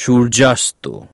সূর্যাস্ত